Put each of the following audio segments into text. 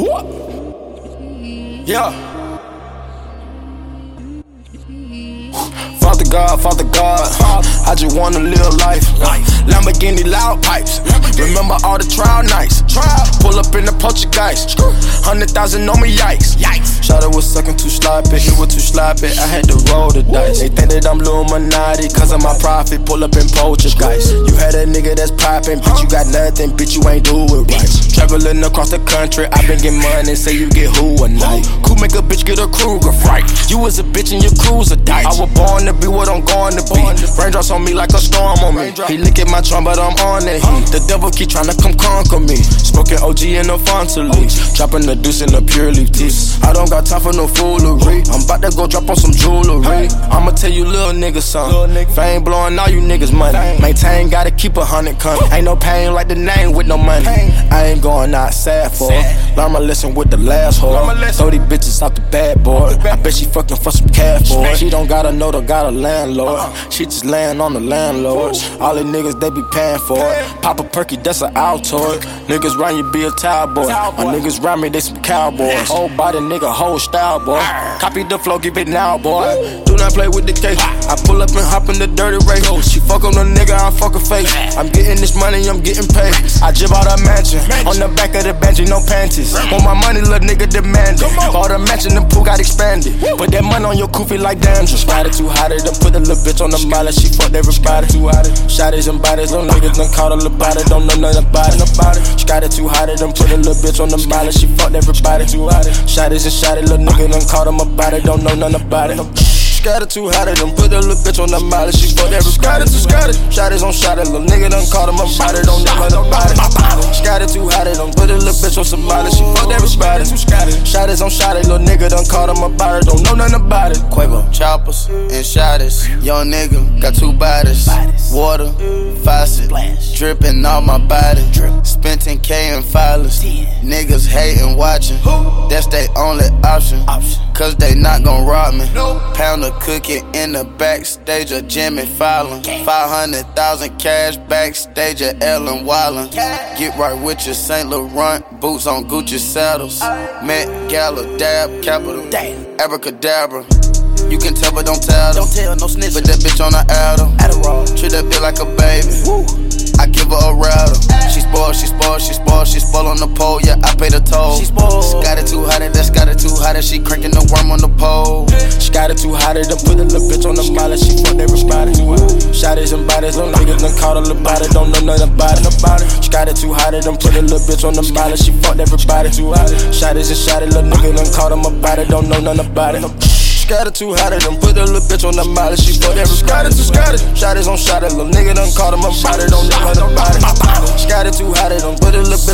What? Yeah. Father God, Father God, I just wanna live life. Lamborghini loud pipes. Remember all the trial nights. Pull up in the Poltergeist. Hundred thousand on me, yikes. Yikes. Shot was sucking too sloppy, it was too sloppy. I had to roll the dice. They think that I'm Illuminati, cause of my profit. Pull up in Poltergeist. You had a nigga that's popping, bitch, you got nothing, bitch, you ain't do it right. Traveling across the country, I been getting money, say you get who a night. Cool make a bitch get a Krueger fright. You was a bitch and your cruiser dice. I was born to be what Going to be. Raindrops on me like a storm on me. He lick at my drum, but I'm on heat. The devil keep trying to come conquer me. Smoking OG and no Fontaine. Dropping the deuce in the pure leaf teeth. I don't got time for no foolery. I'm about to go drop on some jewelry. I'ma tell you little niggas something. Fame blowing all you niggas money. Maintain, gotta keep a hundred cunt. Ain't no pain like the name with no money. I ain't going out sad for it. Learn my lesson with the last whore. Throw these bitches out the bad boy. I bet she fucking for some cash for. She don't gotta know the got a landlord. She just laying on the landlords. All the niggas they be paying for it. Pop a perky, that's an Altoid. Niggas round you be a towel boy. My niggas round me, they some cowboys. Whole body nigga, whole style boy. Copy the flow, give it now boy. Not play with the cake. I pull up and hop in the dirty race. She fuck on the nigga, I fuck her face. I'm getting this money, I'm getting paid. I jib out a mansion. On the back of the bench, no panties. Want my money, little nigga demand it. Bought a mansion, the pool got expanded. Put that money on your koofy like. Got it too hot, done put a little bitch on the molly. She fucked everybody. Too hot, shotties and bodies. Little niggas done caught a little body. Don't know nothing about it. She got it too hot, done put a little bitch on the molly. She fucked everybody. Too hot, shotties and shotty. Little nigga done caught him about it. Don't know nothing about it. It too hot, it done put a little bitch on the molly. She fucked every it too Scotty. Shotties on shotty. Little nigga done caught him about it. Don't know nothing about it. She got it too hot, it done put a little bitch on some molly. She fucked everybody. Shotties on shotty. Little nigga done caught him about it. Don't know nothing about it. Quavo, choppers, and shotters. Young nigga, got two bodies. Water, faucet, dripping on my body. Spent 10K in filers. Niggas hating, watching. That's their only option. Cause they not gon' rob me. Pound of cookie in the backstage of Jimmy Fallon. 500,000 cash backstage of Ellen Wallen. Get right with your St. Laurent boots on Gucci saddles. Met Gala, dab, capital. Abracadabra. You can tell, but don't tell them. Don't tell, no snitch. Put that bitch on the Adderall. Adderall. Treat that bitch like a baby. I give her a rattle. She spoiled, she spoiled, she spoiled, she spoiled on the pole. Yeah, I pay the toll. She spoiled. Got it too hot, that's got it too hot. She cranking the worm on the pole. She got it too hot, it done put a little bitch on the molly. She fucked everybody. Shotties and bodies, little niggas done caught a little body. Don't know nothing about it. She got it too hot, it done put a little bitch on the molly. She fucked everybody. Shotties and shotty, little nigga done caught him about it. Don't know nothing about it. Got it too hot, it done put a little bitch on the molly. She fucked everybody. Shotties on shotty, little nigga done caught him about it. Don't know nothing about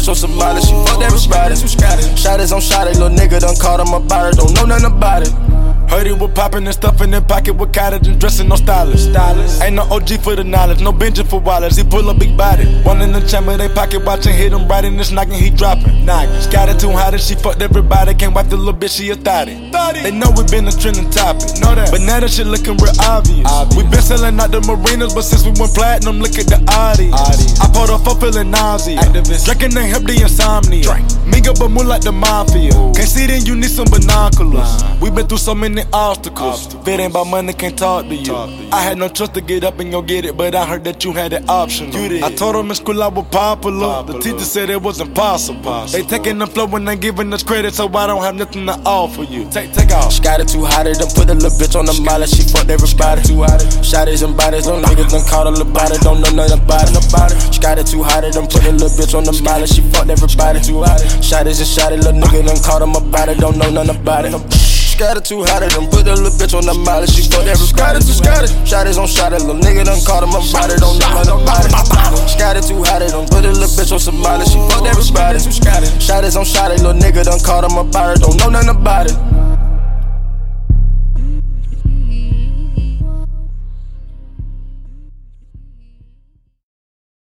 bitch on molly. She fucked everybody. Shotties on shotty, little nigga done caught him about it. Don't know nothing about it. Heard it was popping and stuffing in pocket with cottage and dressing no stylist. stylist. Ain't no OG for the knowledge, no Benji for wallets. He pull a big body. One in the chamber, they pocket watching, hit him right in this knocking, he dropping. Knockers. Got it too hot and she fucked everybody. Can't wipe the little bitch, she a thotty. They know we been a trending topic. Know that. But now that shit looking real obvious. obvious. We been selling out the marinas, but since we went platinum, look at the audience. audience. I pulled off for feeling nausea. Activist. Drinking the help the insomnia. Drink. Minga but more like the mafia. Ooh. Can't see then you need some binoculars. Nah. We been through so many obstacles. If it ain't about money, can't talk to you. Talk to you. I had no trust to get up and go get it, but I heard that you had the option. I told them in school I was popular. popular. The teacher said it was impossible. Possible. They taking the flow and they giving us credit, so I don't have nothing to offer you. Take, take off. She got it too hot, it done put a little bitch on the molly. She fucked everybody. Too hot. Shotties and bodies, little niggas done caught a little body. Don't know nothing about it. She got it too hot, it done put a little bitch on the molly. She fucked everybody. Too hot. Shotties and shotty, little nigga done caught him about it. Don't know nothing about it. It too hot, it done put a little bitch on the molly. She fucked everybody. Too Scotty. Shotties on shotty, little nigga done caught him about it. Don't know nothing about it. It too hot, it done put a little bitch on some molly. She fucked everybody. Shotties on shotty, little nigga done caught him about it. Don't know nothing about it.